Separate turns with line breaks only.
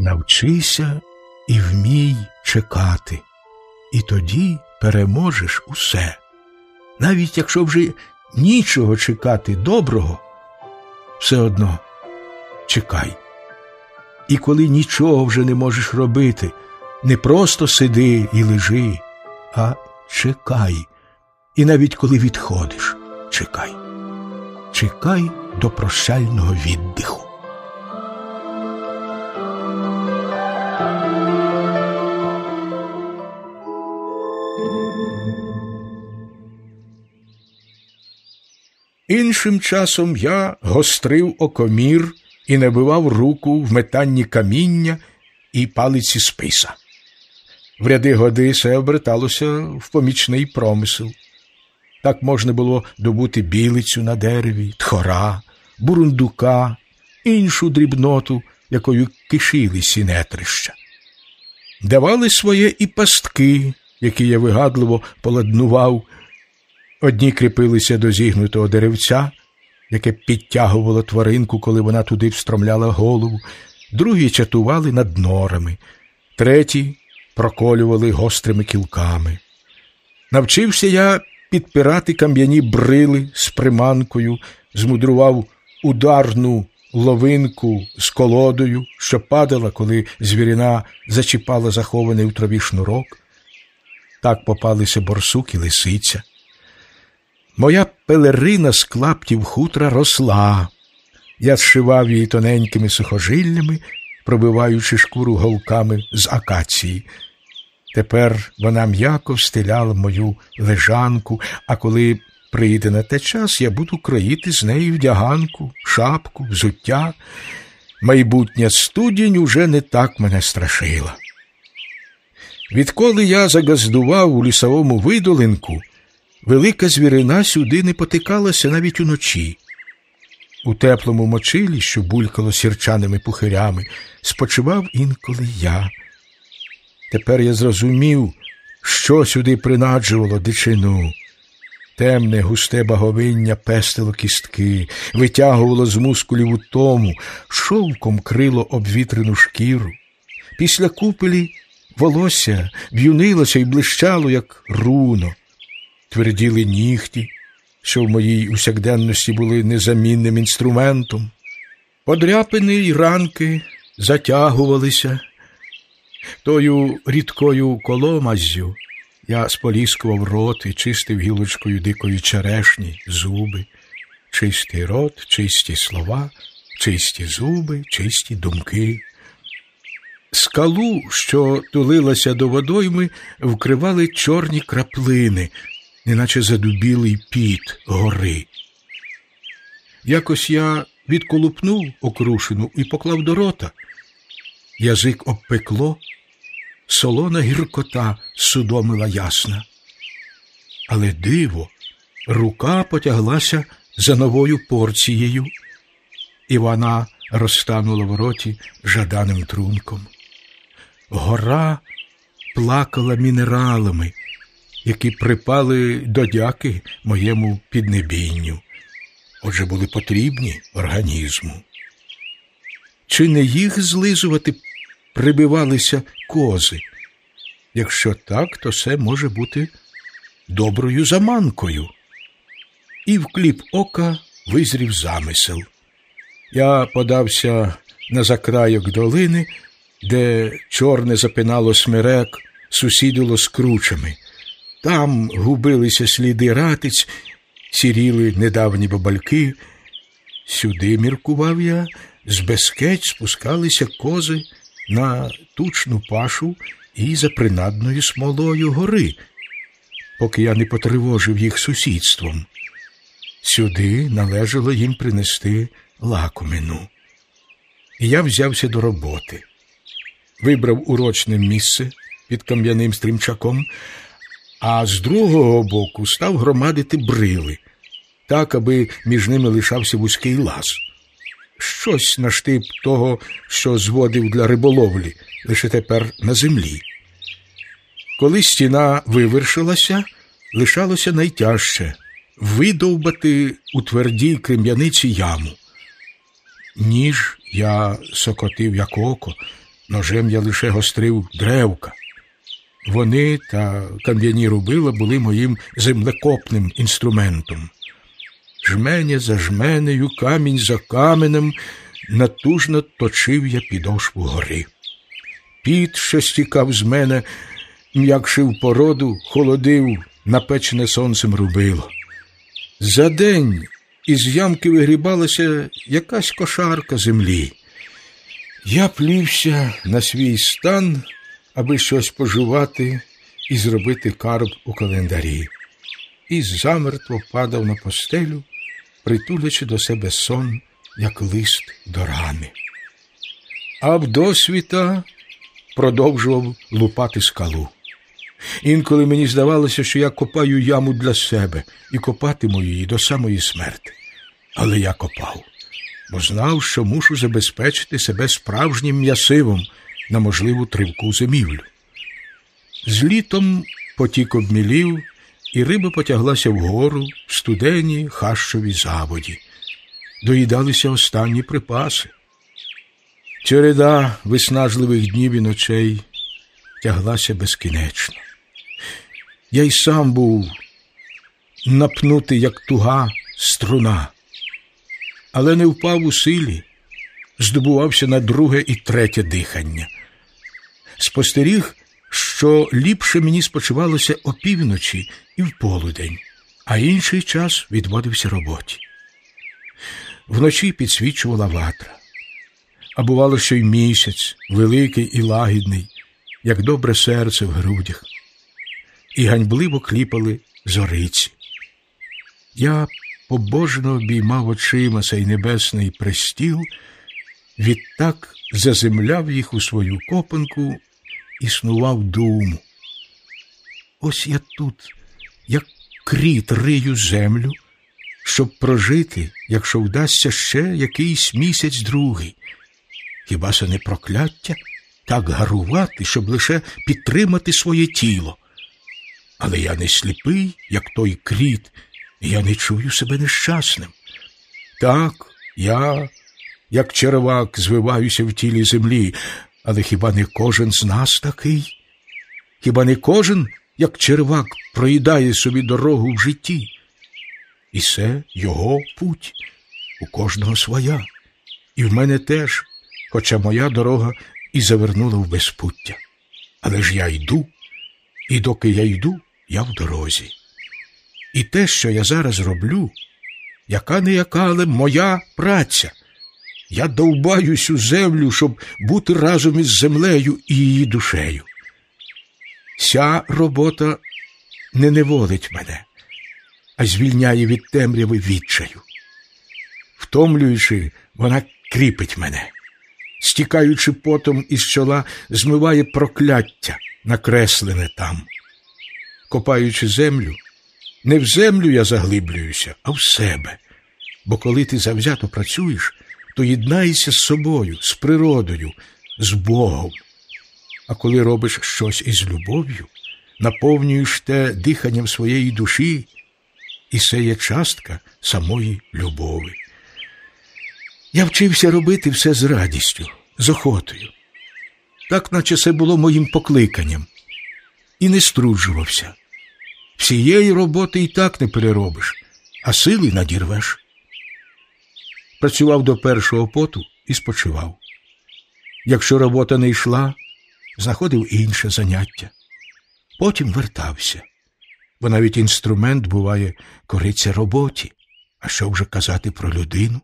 Навчися і вмій чекати, і тоді переможеш усе. Навіть якщо вже нічого чекати доброго, все одно чекай. І коли нічого вже не можеш робити, не просто сиди і лежи, а чекай. І навіть коли відходиш, чекай. Чекай до прощального віддиху. Іншим часом я гострив окомір і набивав руку в метанні каміння і палиці списа. В ряди годи все оберталося в помічний промисел. Так можна було добути білицю на дереві, тхора, бурундука, іншу дрібноту, якою кишили сінетрища. Давали своє і пастки, які я вигадливо поладнував. Одні кріпилися до зігнутого деревця, яке підтягувало тваринку, коли вона туди встромляла голову, другі чатували над норами, треті проколювали гострими кілками. Навчився я підпирати кам'яні брили з приманкою, змудрував ударну ловинку з колодою, що падала, коли звірина зачіпала захований у траві шнурок. Так попалися борсук і лисиця. Моя пелерина з клаптів хутра росла. Я зшивав її тоненькими сухожиллями, пробиваючи шкуру голками з акації. Тепер вона м'яко встиляла мою лежанку, а коли прийде на те час, я буду кроїти з неї вдяганку, шапку, взуття. Майбутня студінь уже не так мене страшила. Відколи я загаздував у лісовому видолинку, велика звірина сюди не потикалася навіть уночі. У теплому мочилі, що булькало сірчаними пухирями, спочивав інколи я. Тепер я зрозумів, що сюди принаджувало дичину. Темне, густе баговиння пестило кістки, витягувало з мускулів у тому, шовком крило обвітрену шкіру. Після купелі волосся в'юнилося і блищало, як руно, тверділи нігті, що в моїй усякденності були незамінним інструментом. Подряпини й ранки затягувалися. Тою рідкою коломаззю я споліскував рот і чистив гілочкою дикої черешні, зуби, чистий рот, чисті слова, чисті зуби, чисті думки. Скалу, що тулилася до водойми, вкривали чорні краплини, неначе задубілий піт гори. Якось я відколупнув окрушину і поклав до рота. Язик обпекло, солона гіркота судомила ясна. Але диво, рука потяглася за новою порцією, і вона розтанула в роті жаданим трунком. Гора плакала мінералами, які припали до дяки моєму піднебінню, отже були потрібні організму. Чи не їх злизувати прибивалися кози? Якщо так, то це може бути доброю заманкою. І в кліп ока визрів замисел. Я подався на закрайок долини, де чорне запинало смирек, сусідило з кручами. Там губилися сліди ратиць, сіріли недавні бабальки. Сюди, міркував я, з безкеть спускалися кози на тучну пашу і за принадною смолою гори, поки я не потривожив їх сусідством. Сюди належало їм принести лакомину. І я взявся до роботи, вибрав урочне місце під кам'яним стрімчаком, а з другого боку став громадити брили, так, аби між ними лишався вузький лаз. Щось на штип того, що зводив для риболовлі, лише тепер на землі. Коли стіна вивершилася, лишалося найтяжче видовбати у твердій крем'яниці яму. Ніж я сокотив, як око, Ножем я лише гострив древка. Вони та кам'яні рубила були моїм землекопним інструментом. Жменя за жменею, камінь за каменем, натужно точив я підошву гори. Піт, що стікав з мене, м'якшив породу, холодив, напечене сонцем рубило. За день із ямки вигрібалася якась кошарка землі. Я плівся на свій стан, аби щось пожувати і зробити карб у календарі, і замертво падав на постелю, притулячи до себе сон, як лист до рани. А вдосвіта продовжував лупати скалу. Інколи мені здавалося, що я копаю яму для себе і копатиму її до самої смерти. Але я копав, бо знав, що мушу забезпечити себе справжнім м'ясивом на можливу тривку зимівлю. З літом потік обмілів, і риба потяглася вгору в студені хащові заводі. Доїдалися останні припаси. Череда виснажливих днів і ночей тяглася безкінечно. Я й сам був напнутий, як туга струна, але не впав у силі, здобувався на друге і третє дихання. Спостеріг, що ліпше мені спочивалося опівночі і в полудень, а інший час відводився роботі. Вночі підсвічувала ватра, а бувало, що й місяць, великий і лагідний, як добре серце в грудях і ганьбливо кліпали зориці. Я побожно обіймав очима цей небесний престіл, відтак заземляв їх у свою копанку і снував думу. Ось я тут, як кріт рию землю, щоб прожити, якщо вдасться ще якийсь місяць другий. Хіба це не прокляття так гарувати, щоб лише підтримати своє тіло? Але я не сліпий, як той кріт, і я не чую себе нещасним. Так, я, як червак, звиваюся в тілі землі, але хіба не кожен з нас такий? Хіба не кожен, як червак, проїдає собі дорогу в житті? І це його путь, у кожного своя, і в мене теж, хоча моя дорога і завернула в безпуття. Але ж я йду, і доки я йду, я в дорозі. І те, що я зараз роблю, яка не яка, але моя праця. Я довбаюсь у землю, щоб бути разом із землею і її душею. Ця робота не неволить мене, а звільняє від темряви відчаю. Втомлюючи, вона кріпить мене, стікаючи потом із чола, змиває прокляття, накреслене там копаючи землю, не в землю я заглиблююся, а в себе. Бо коли ти завзято працюєш, то єднаєшся з собою, з природою, з Богом. А коли робиш щось із любов'ю, наповнюєш те диханням своєї душі, і це є частка самої любові. Я вчився робити все з радістю, з охотою, так наче це було моїм покликанням, і не струджувався. Всієї роботи і так не переробиш, а сили надірвеш. Працював до першого поту і спочивав. Якщо робота не йшла, знаходив інше заняття. Потім вертався, бо навіть інструмент буває кориться роботі, а що вже казати про людину.